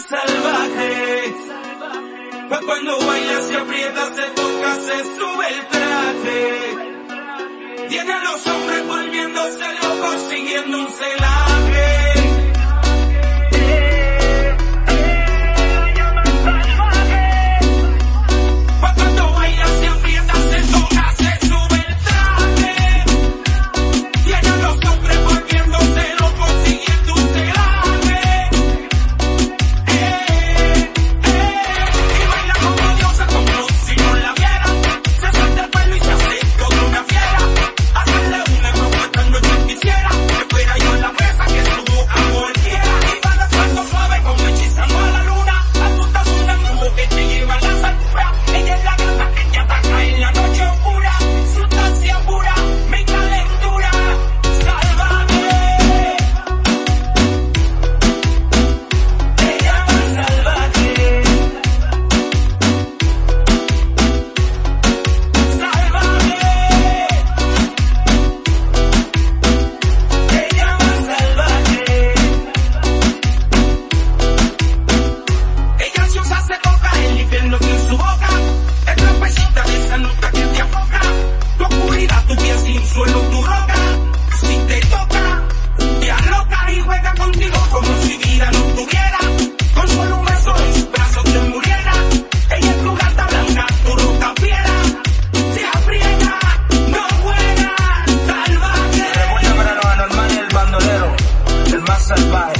salvaje. Pues cuando baila se aprieta, se toca, se sube el traje. Tiene los hombres volviéndose locos siguiendo un celaje. Sunrise.